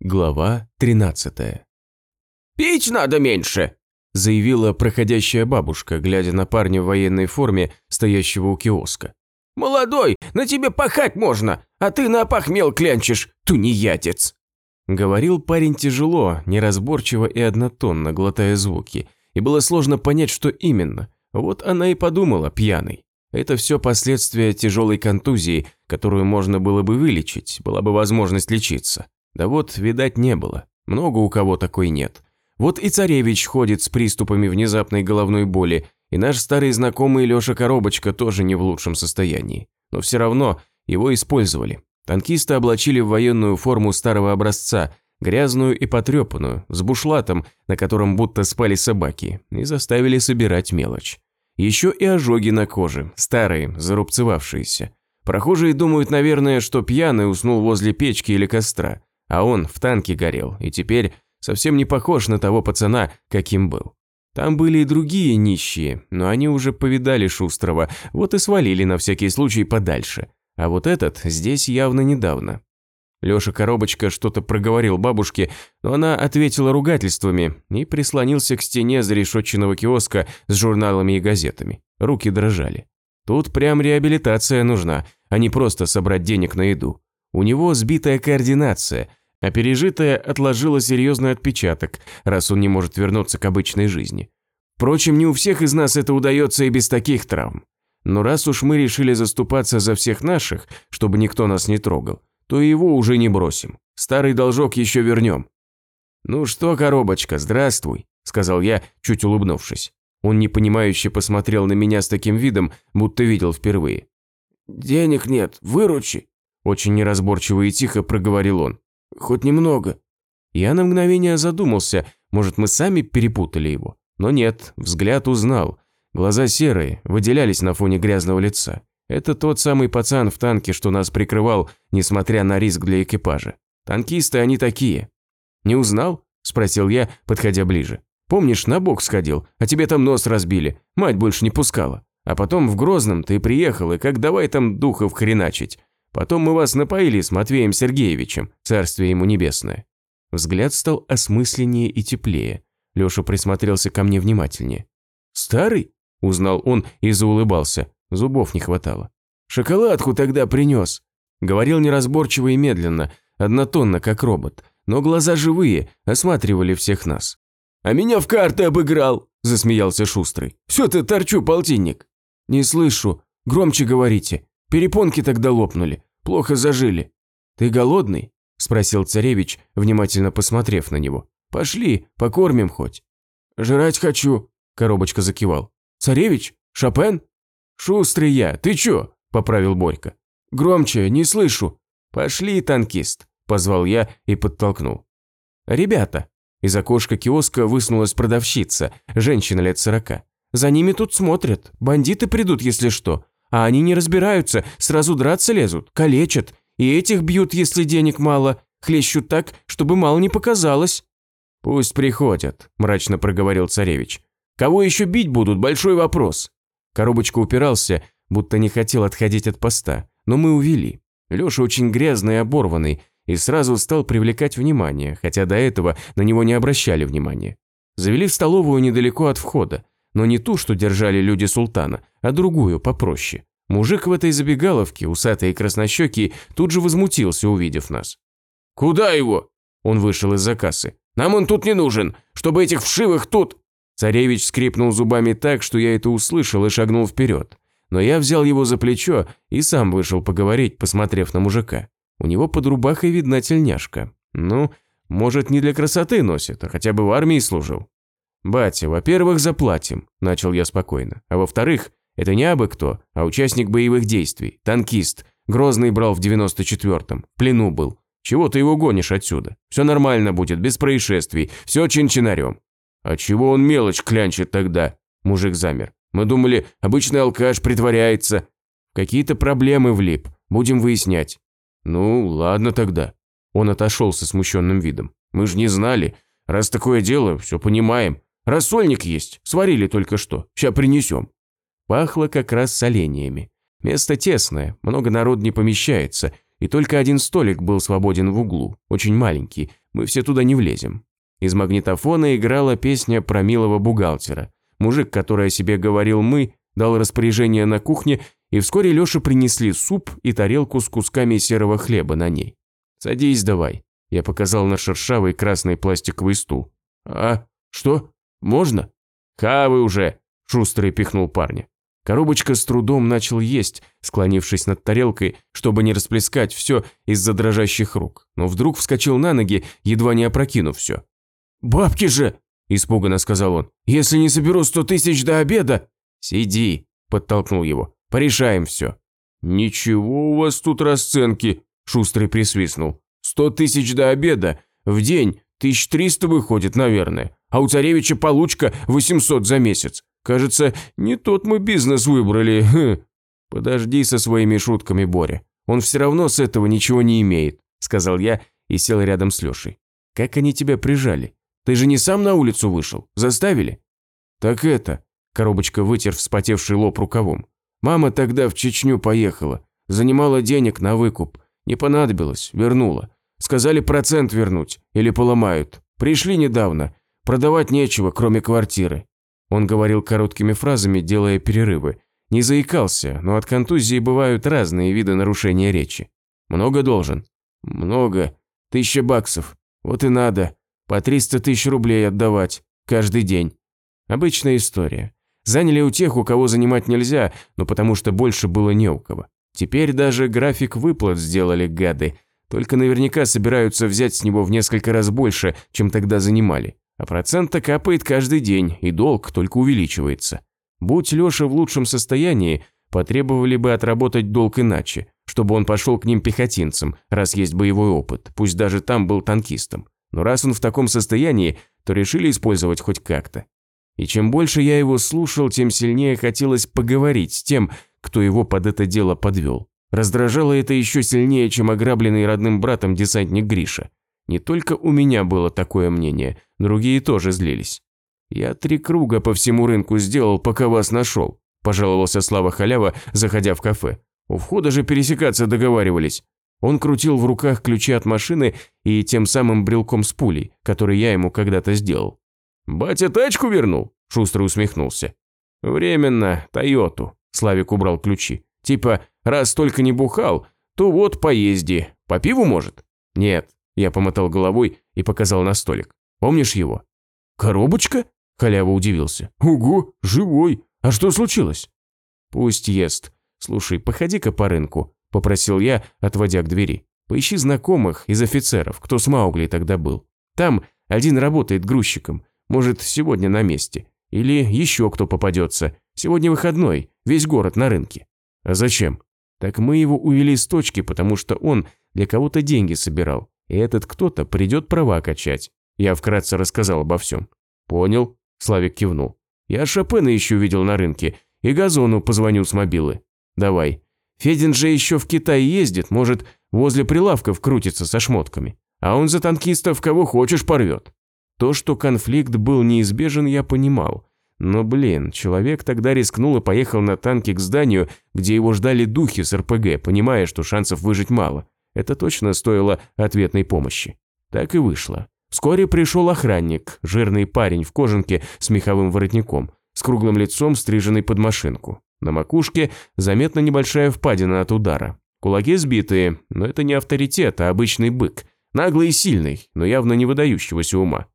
Глава 13 «Пить надо меньше!» – заявила проходящая бабушка, глядя на парня в военной форме, стоящего у киоска. «Молодой, на тебе пахать можно, а ты на опахмел клянчишь, тунеядец!» Говорил парень тяжело, неразборчиво и однотонно, глотая звуки, и было сложно понять, что именно. Вот она и подумала, пьяный. Это все последствия тяжелой контузии, которую можно было бы вылечить, была бы возможность лечиться. Да вот, видать, не было. Много у кого такой нет. Вот и царевич ходит с приступами внезапной головной боли, и наш старый знакомый Леша Коробочка тоже не в лучшем состоянии. Но все равно его использовали. Танкисты облачили в военную форму старого образца, грязную и потрепанную, с бушлатом, на котором будто спали собаки, и заставили собирать мелочь. Еще и ожоги на коже, старые, зарубцевавшиеся. Прохожие думают, наверное, что пьяный уснул возле печки или костра, а он в танке горел, и теперь совсем не похож на того пацана, каким был. Там были и другие нищие, но они уже повидали Шустрого, вот и свалили на всякий случай подальше. А вот этот здесь явно недавно. Лёша Коробочка что-то проговорил бабушке, но она ответила ругательствами и прислонился к стене зарешетченного киоска с журналами и газетами. Руки дрожали. Тут прям реабилитация нужна, а не просто собрать денег на еду. У него сбитая координация, а пережитое отложило серьезный отпечаток, раз он не может вернуться к обычной жизни. Впрочем, не у всех из нас это удается и без таких травм. Но раз уж мы решили заступаться за всех наших, чтобы никто нас не трогал, то его уже не бросим. Старый должок еще вернем». «Ну что, коробочка, здравствуй», – сказал я, чуть улыбнувшись. Он непонимающе посмотрел на меня с таким видом, будто видел впервые. «Денег нет, выручи», – очень неразборчиво и тихо проговорил он. «Хоть немного». Я на мгновение задумался, может, мы сами перепутали его. Но нет, взгляд узнал. Глаза серые, выделялись на фоне грязного лица. Это тот самый пацан в танке, что нас прикрывал, несмотря на риск для экипажа. Танкисты они такие. Не узнал? Спросил я, подходя ближе. Помнишь, на бок сходил, а тебе там нос разбили, мать больше не пускала. А потом в Грозном ты приехал, и как давай там духов хреначить. Потом мы вас напоили с Матвеем Сергеевичем, царствие ему небесное. Взгляд стал осмысленнее и теплее. Леша присмотрелся ко мне внимательнее. «Старый?» – узнал он и заулыбался. Зубов не хватало. «Шоколадку тогда принес!» Говорил неразборчиво и медленно, однотонно, как робот, но глаза живые, осматривали всех нас. «А меня в карты обыграл!» – засмеялся Шустрый. «Все ты торчу, полтинник!» «Не слышу. Громче говорите. Перепонки тогда лопнули. Плохо зажили». «Ты голодный?» – спросил царевич, внимательно посмотрев на него. «Пошли, покормим хоть». «Жрать хочу», – коробочка закивал. «Царевич? Шопен?» «Шустрый я, ты чё?» – поправил Борька. «Громче, не слышу». «Пошли, танкист», – позвал я и подтолкнул. «Ребята». Из окошка киоска высунулась продавщица, женщина лет сорока. «За ними тут смотрят, бандиты придут, если что. А они не разбираются, сразу драться лезут, калечат. И этих бьют, если денег мало, хлещут так, чтобы мало не показалось». «Пусть приходят», – мрачно проговорил царевич. «Кого еще бить будут, большой вопрос». Коробочка упирался, будто не хотел отходить от поста, но мы увели. Леша очень грязный и оборванный, и сразу стал привлекать внимание, хотя до этого на него не обращали внимания. Завели в столовую недалеко от входа, но не ту, что держали люди султана, а другую, попроще. Мужик в этой забегаловке, усатый и краснощекий, тут же возмутился, увидев нас. «Куда его?» Он вышел из-за кассы. «Нам он тут не нужен, чтобы этих вшивых тут...» Царевич скрипнул зубами так, что я это услышал и шагнул вперед. Но я взял его за плечо и сам вышел поговорить, посмотрев на мужика. У него под рубахой видна тельняшка. Ну, может, не для красоты носит, а хотя бы в армии служил. «Батя, во-первых, заплатим», – начал я спокойно. «А во-вторых, это не абы кто, а участник боевых действий, танкист. Грозный брал в 94-м, в плену был. Чего ты его гонишь отсюда? Все нормально будет, без происшествий, все чин-чинарем. «А чего он мелочь клянчит тогда?» Мужик замер. «Мы думали, обычный алкаш притворяется». «Какие-то проблемы влип. Будем выяснять». «Ну, ладно тогда». Он отошел со смущенным видом. «Мы же не знали. Раз такое дело, все понимаем. Рассольник есть, сварили только что. Сейчас принесем». Пахло как раз соленьями. Место тесное, много народ не помещается, и только один столик был свободен в углу, очень маленький, мы все туда не влезем. Из магнитофона играла песня про милого бухгалтера. Мужик, который о себе говорил «мы», дал распоряжение на кухне, и вскоре Леше принесли суп и тарелку с кусками серого хлеба на ней. «Садись давай», – я показал на шершавый красный пластиковый стул. «А, что? Можно?» «Хавы уже!» – Шустрый пихнул парня. Коробочка с трудом начал есть, склонившись над тарелкой, чтобы не расплескать все из-за дрожащих рук, но вдруг вскочил на ноги, едва не опрокинув все. «Бабки же!» – испуганно сказал он. «Если не соберу сто тысяч до обеда...» «Сиди!» – подтолкнул его. «Порешаем все». «Ничего у вас тут расценки!» – Шустрый присвистнул. «Сто тысяч до обеда! В день! Тысяч триста выходит, наверное. А у царевича получка восемьсот за месяц. Кажется, не тот мы бизнес выбрали. Хм. Подожди со своими шутками, Боря. Он все равно с этого ничего не имеет, сказал я и сел рядом с Лешей. Как они тебя прижали? Ты же не сам на улицу вышел? Заставили? Так это... Коробочка вытер вспотевший лоб рукавом. Мама тогда в Чечню поехала. Занимала денег на выкуп. Не понадобилось, вернула. Сказали процент вернуть или поломают. Пришли недавно. Продавать нечего, кроме квартиры. Он говорил короткими фразами, делая перерывы. Не заикался, но от контузии бывают разные виды нарушения речи. Много должен? Много. Тысяча баксов. Вот и надо. По 300 тысяч рублей отдавать. Каждый день. Обычная история. Заняли у тех, у кого занимать нельзя, но потому что больше было не у кого. Теперь даже график выплат сделали гады. Только наверняка собираются взять с него в несколько раз больше, чем тогда занимали. А процент-то капает каждый день, и долг только увеличивается. Будь Леша в лучшем состоянии, потребовали бы отработать долг иначе, чтобы он пошел к ним пехотинцем, раз есть боевой опыт, пусть даже там был танкистом. Но раз он в таком состоянии, то решили использовать хоть как-то. И чем больше я его слушал, тем сильнее хотелось поговорить с тем, кто его под это дело подвел. Раздражало это еще сильнее, чем ограбленный родным братом десантник Гриша. Не только у меня было такое мнение, другие тоже злились. «Я три круга по всему рынку сделал, пока вас нашел», – пожаловался Слава Халява, заходя в кафе. «У входа же пересекаться договаривались». Он крутил в руках ключи от машины и тем самым брелком с пулей, который я ему когда-то сделал. «Батя тачку вернул?» – Шустро усмехнулся. «Временно, Тойоту», – Славик убрал ключи. «Типа, раз только не бухал, то вот поезди. По пиву, может?» «Нет, я помотал головой и показал на столик. «Помнишь его?» «Коробочка?» – халява удивился. «Ого, живой! А что случилось?» «Пусть ест. Слушай, походи-ка по рынку», – попросил я, отводя к двери. «Поищи знакомых из офицеров, кто с Маугли тогда был. Там один работает грузчиком, может, сегодня на месте. Или еще кто попадется. Сегодня выходной, весь город на рынке». «А зачем?» «Так мы его увели с точки, потому что он для кого-то деньги собирал и этот кто-то придет права качать. Я вкратце рассказал обо всем. Понял? Славик кивнул. Я Шопена еще видел на рынке и Газону позвоню с мобилы. Давай. Федин же еще в Китай ездит, может, возле прилавков крутится со шмотками. А он за танкистов кого хочешь порвет. То, что конфликт был неизбежен, я понимал. Но, блин, человек тогда рискнул и поехал на танке к зданию, где его ждали духи с РПГ, понимая, что шансов выжить мало. Это точно стоило ответной помощи. Так и вышло. Вскоре пришел охранник, жирный парень в кожанке с меховым воротником, с круглым лицом, стриженный под машинку. На макушке заметна небольшая впадина от удара. Кулаки сбитые, но это не авторитет, а обычный бык. Наглый и сильный, но явно не выдающегося ума.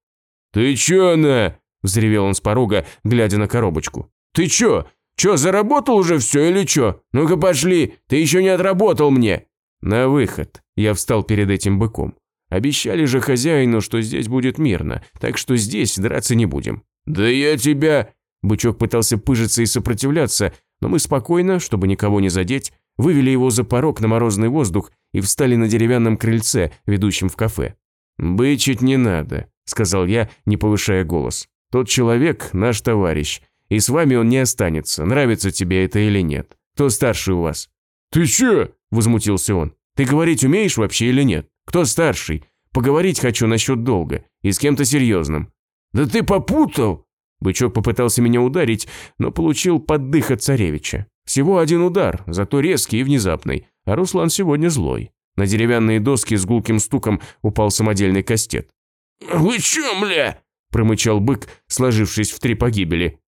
«Ты чё на?» – взревел он с порога, глядя на коробочку. «Ты чё? Чё, заработал уже все или чё? Ну-ка пошли, ты еще не отработал мне!» «На выход!» Я встал перед этим быком. Обещали же хозяину, что здесь будет мирно, так что здесь драться не будем. «Да я тебя...» Бычок пытался пыжиться и сопротивляться, но мы спокойно, чтобы никого не задеть, вывели его за порог на морозный воздух и встали на деревянном крыльце, ведущем в кафе. «Бычить не надо», – сказал я, не повышая голос. «Тот человек – наш товарищ, и с вами он не останется, нравится тебе это или нет. Кто старше у вас?» «Ты че?» – возмутился он. «Ты говорить умеешь вообще или нет? Кто старший? Поговорить хочу насчет долга. И с кем-то серьезным». «Да ты попутал!» Бычок попытался меня ударить, но получил поддых от царевича. Всего один удар, зато резкий и внезапный, а Руслан сегодня злой. На деревянные доски с гулким стуком упал самодельный кастет. «Вы чё, мля?» – промычал бык, сложившись в три погибели.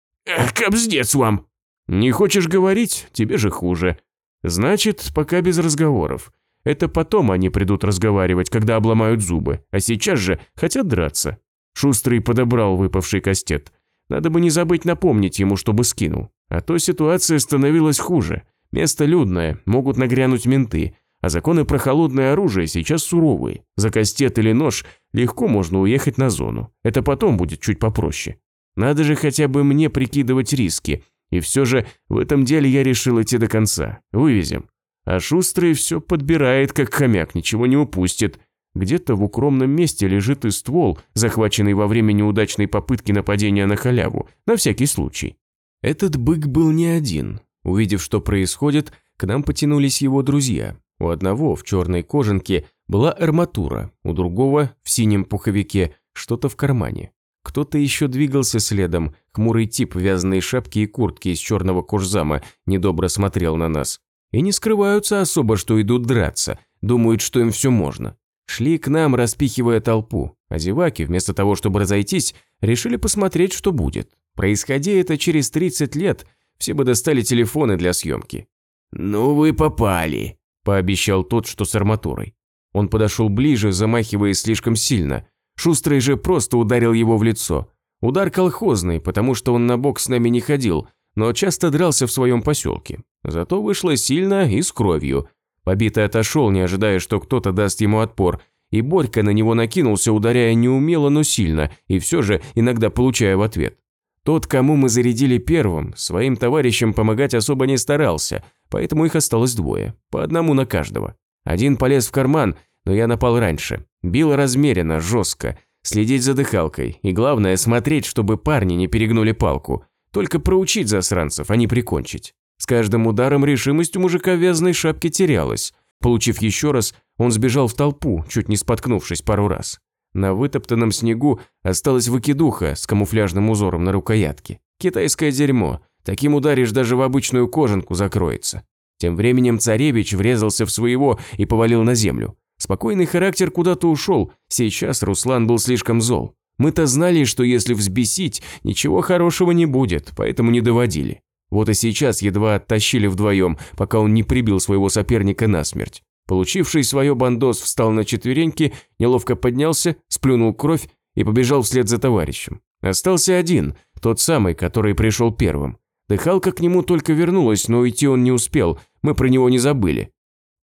«Кобздец вам!» «Не хочешь говорить? Тебе же хуже. Значит, пока без разговоров. Это потом они придут разговаривать, когда обломают зубы, а сейчас же хотят драться». Шустрый подобрал выпавший кастет. Надо бы не забыть напомнить ему, чтобы скинул. А то ситуация становилась хуже. Место людное, могут нагрянуть менты, а законы про холодное оружие сейчас суровые. За кастет или нож легко можно уехать на зону. Это потом будет чуть попроще. Надо же хотя бы мне прикидывать риски. И все же в этом деле я решил идти до конца. Вывезем. А Шустрый все подбирает, как хомяк, ничего не упустит. Где-то в укромном месте лежит и ствол, захваченный во время неудачной попытки нападения на халяву, на всякий случай. Этот бык был не один. Увидев, что происходит, к нам потянулись его друзья. У одного в черной кожанке была арматура, у другого в синем пуховике что-то в кармане. Кто-то еще двигался следом, хмурый тип в шапке и куртке из черного кожзама недобро смотрел на нас. И не скрываются особо, что идут драться, думают, что им все можно. Шли к нам, распихивая толпу, а зеваки, вместо того, чтобы разойтись, решили посмотреть, что будет. Происходя это через 30 лет, все бы достали телефоны для съемки. «Ну вы попали», – пообещал тот, что с арматурой. Он подошел ближе, замахиваясь слишком сильно. Шустрый же просто ударил его в лицо. Удар колхозный, потому что он на бок с нами не ходил, но часто дрался в своем поселке. Зато вышло сильно и с кровью. Побитый отошел, не ожидая, что кто-то даст ему отпор, и Борька на него накинулся, ударяя неумело, но сильно, и все же иногда получая в ответ. Тот, кому мы зарядили первым, своим товарищам помогать особо не старался, поэтому их осталось двое, по одному на каждого. Один полез в карман, но я напал раньше. Бил размеренно, жестко, следить за дыхалкой, и главное смотреть, чтобы парни не перегнули палку. Только проучить засранцев, а не прикончить. С каждым ударом решимость у мужика в вязаной шапке терялась. Получив еще раз, он сбежал в толпу, чуть не споткнувшись пару раз. На вытоптанном снегу осталась выкидуха с камуфляжным узором на рукоятке. Китайское дерьмо. Таким ударишь даже в обычную кожанку закроется. Тем временем царевич врезался в своего и повалил на землю. Спокойный характер куда-то ушел, сейчас Руслан был слишком зол. Мы-то знали, что если взбесить, ничего хорошего не будет, поэтому не доводили. Вот и сейчас едва оттащили вдвоем, пока он не прибил своего соперника насмерть. Получивший свое бандос встал на четвереньки, неловко поднялся, сплюнул кровь и побежал вслед за товарищем. Остался один, тот самый, который пришел первым. Дыхалка к нему только вернулась, но уйти он не успел, мы про него не забыли.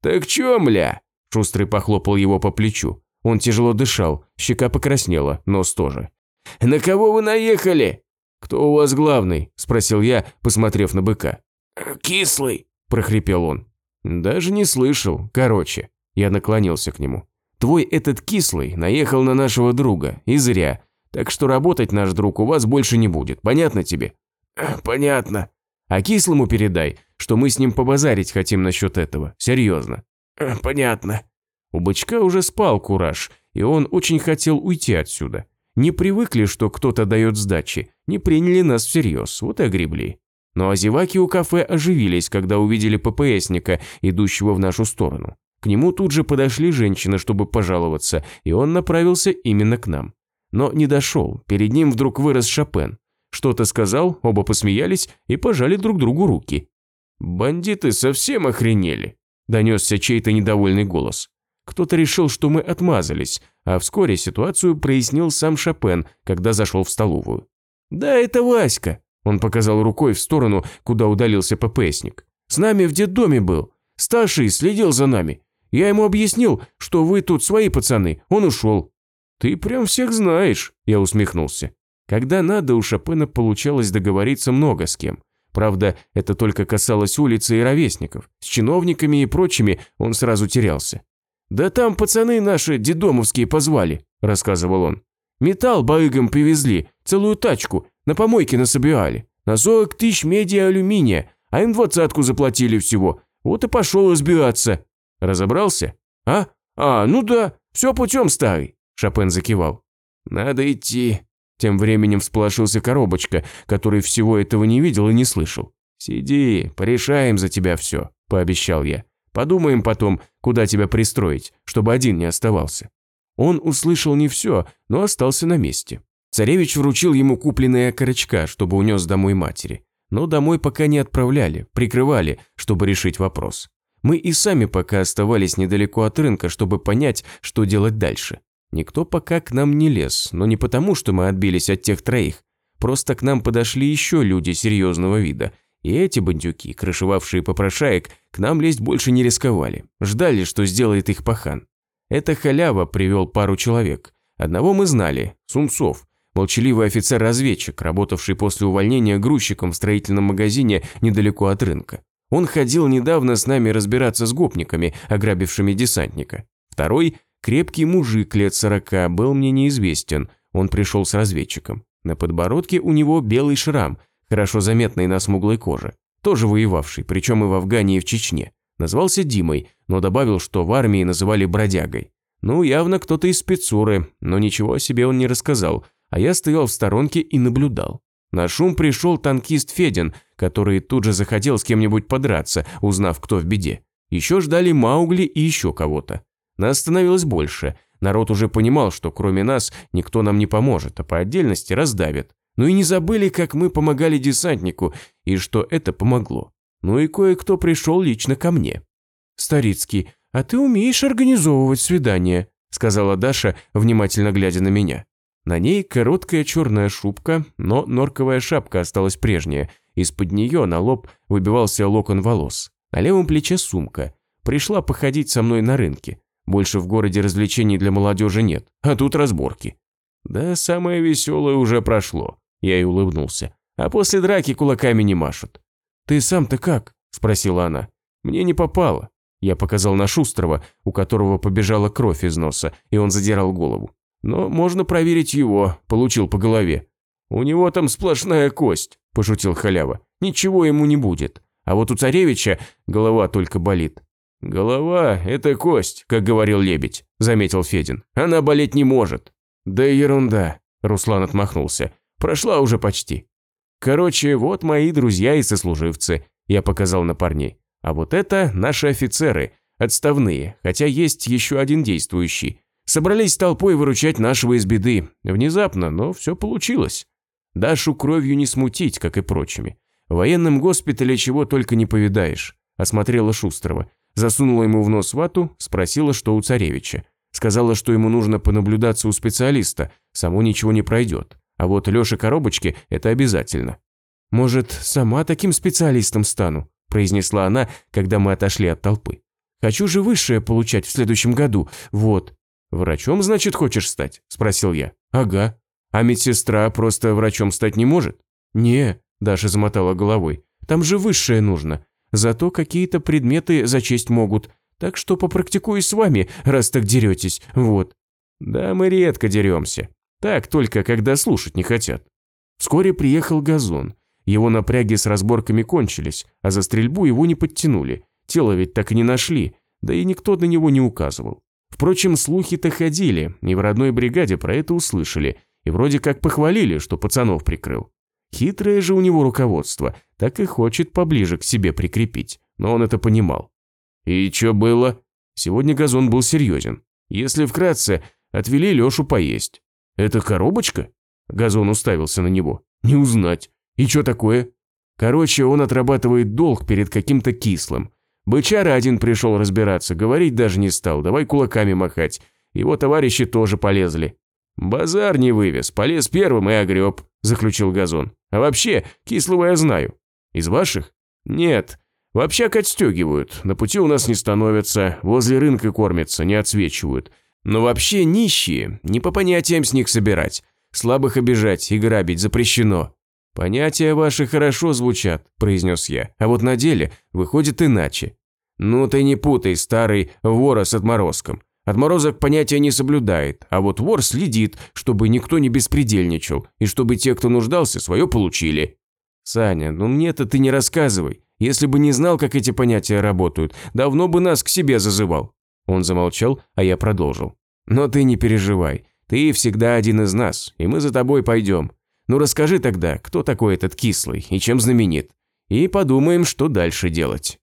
«Так чё, мля?» – Шустрый похлопал его по плечу. Он тяжело дышал, щека покраснела, нос тоже. «На кого вы наехали?» «Кто у вас главный?» – спросил я, посмотрев на быка. «Кислый», – прохрипел он. «Даже не слышал. Короче». Я наклонился к нему. «Твой этот кислый наехал на нашего друга, и зря. Так что работать наш друг у вас больше не будет. Понятно тебе?» «Понятно». «А кислому передай, что мы с ним побазарить хотим насчет этого. Серьезно». «Понятно». У бычка уже спал кураж, и он очень хотел уйти отсюда. Не привыкли, что кто-то дает сдачи, не приняли нас всерьез, вот и огребли. Но озеваки у кафе оживились, когда увидели ППСника, идущего в нашу сторону. К нему тут же подошли женщины, чтобы пожаловаться, и он направился именно к нам. Но не дошел, перед ним вдруг вырос Шопен. Что-то сказал, оба посмеялись и пожали друг другу руки. «Бандиты совсем охренели», – донесся чей-то недовольный голос. Кто-то решил, что мы отмазались, а вскоре ситуацию прояснил сам Шопен, когда зашел в столовую. «Да, это Васька», – он показал рукой в сторону, куда удалился ППСник. «С нами в детдоме был. Старший следил за нами. Я ему объяснил, что вы тут свои пацаны, он ушел». «Ты прям всех знаешь», – я усмехнулся. Когда надо, у Шопена получалось договориться много с кем. Правда, это только касалось улицы и ровесников. С чиновниками и прочими он сразу терялся. «Да там пацаны наши дедомовские позвали», – рассказывал он. «Металл барыгам привезли, целую тачку, на помойке насобирали. На 40 тысяч меди и алюминия, а им двадцатку заплатили всего. Вот и пошел разбираться». «Разобрался?» «А? А, ну да, все путем старый», – Шопен закивал. «Надо идти», – тем временем всполошился коробочка, который всего этого не видел и не слышал. «Сиди, порешаем за тебя все», – пообещал я. Подумаем потом, куда тебя пристроить, чтобы один не оставался». Он услышал не все, но остался на месте. Царевич вручил ему купленные окорочка, чтобы унес домой матери. Но домой пока не отправляли, прикрывали, чтобы решить вопрос. Мы и сами пока оставались недалеко от рынка, чтобы понять, что делать дальше. Никто пока к нам не лез, но не потому, что мы отбились от тех троих. Просто к нам подошли еще люди серьезного вида. И эти бандюки, крышевавшие попрошаек, к нам лезть больше не рисковали. Ждали, что сделает их пахан. Это халява привел пару человек. Одного мы знали – Сунцов, молчаливый офицер-разведчик, работавший после увольнения грузчиком в строительном магазине недалеко от рынка. Он ходил недавно с нами разбираться с гопниками, ограбившими десантника. Второй – крепкий мужик лет сорока, был мне неизвестен, он пришел с разведчиком. На подбородке у него белый шрам, хорошо заметный на смуглой коже. Тоже воевавший, причем и в Афгане, и в Чечне. Назвался Димой, но добавил, что в армии называли бродягой. Ну, явно кто-то из спецуры, но ничего о себе он не рассказал, а я стоял в сторонке и наблюдал. На шум пришел танкист Федин, который тут же захотел с кем-нибудь подраться, узнав, кто в беде. Еще ждали Маугли и еще кого-то. Нас становилось больше. Народ уже понимал, что кроме нас никто нам не поможет, а по отдельности раздавят. Ну и не забыли, как мы помогали десантнику, и что это помогло. Ну и кое-кто пришел лично ко мне. «Старицкий, а ты умеешь организовывать свидания», сказала Даша, внимательно глядя на меня. На ней короткая черная шубка, но норковая шапка осталась прежняя. Из-под нее на лоб выбивался локон волос. На левом плече сумка. Пришла походить со мной на рынке. Больше в городе развлечений для молодежи нет, а тут разборки. Да, самое веселое уже прошло. Я и улыбнулся. А после драки кулаками не машут. «Ты сам-то как?» – спросила она. «Мне не попало». Я показал на Шустрого, у которого побежала кровь из носа, и он задирал голову. Но можно проверить его, получил по голове. У него там сплошная кость, пошутил халява. Ничего ему не будет. А вот у царевича голова только болит. Голова – это кость, как говорил лебедь, заметил Федин. Она болеть не может. Да ерунда, Руслан отмахнулся. Прошла уже почти. Короче, вот мои друзья и сослуживцы, я показал на парней. А вот это наши офицеры, отставные, хотя есть еще один действующий. Собрались толпой выручать нашего из беды. Внезапно, но все получилось. Дашу кровью не смутить, как и прочими. В военном госпитале чего только не повидаешь. Осмотрела Шустрова. Засунула ему в нос вату, спросила, что у царевича. Сказала, что ему нужно понаблюдаться у специалиста, само ничего не пройдет. А вот Лёше Коробочке это обязательно. «Может, сама таким специалистом стану?» – произнесла она, когда мы отошли от толпы. «Хочу же высшее получать в следующем году, вот». «Врачом, значит, хочешь стать?» – спросил я. «Ага. А медсестра просто врачом стать не может?» «Не», – Даша замотала головой. «Там же высшее нужно. Зато какие-то предметы зачесть могут. Так что попрактикуй с вами, раз так деретесь. Вот». «Да мы редко деремся. Так только, когда слушать не хотят». Вскоре приехал газон. Его напряги с разборками кончились, а за стрельбу его не подтянули. Тело ведь так и не нашли, да и никто на него не указывал. Впрочем, слухи-то ходили, и в родной бригаде про это услышали, и вроде как похвалили, что пацанов прикрыл. Хитрое же у него руководство, так и хочет поближе к себе прикрепить, но он это понимал. И что было? Сегодня газон был серьезен. Если вкратце, отвели Лешу поесть. Это коробочка? Газон уставился на него. Не узнать. И что такое? Короче, он отрабатывает долг перед каким-то кислым. Бычара один пришел разбираться, говорить даже не стал, давай кулаками махать. Его товарищи тоже полезли. «Базар не вывез, полез первым и огреб», – заключил Газон. «А вообще, кислого я знаю. Из ваших?» «Нет. Вообще отстегивают, на пути у нас не становятся, возле рынка кормятся, не отсвечивают. Но вообще нищие, не по понятиям с них собирать. Слабых обижать и грабить запрещено. «Понятия ваши хорошо звучат», – произнес я, а вот на деле выходит иначе. «Ну ты не путай, старый вора с отморозком. Отморозок понятия не соблюдает, а вот вор следит, чтобы никто не беспредельничал, и чтобы те, кто нуждался, свое получили». «Саня, ну мне-то ты не рассказывай. Если бы не знал, как эти понятия работают, давно бы нас к себе зазывал». Он замолчал, а я продолжил. «Но ты не переживай. Ты всегда один из нас, и мы за тобой пойдем. Ну расскажи тогда, кто такой этот кислый и чем знаменит. И подумаем, что дальше делать».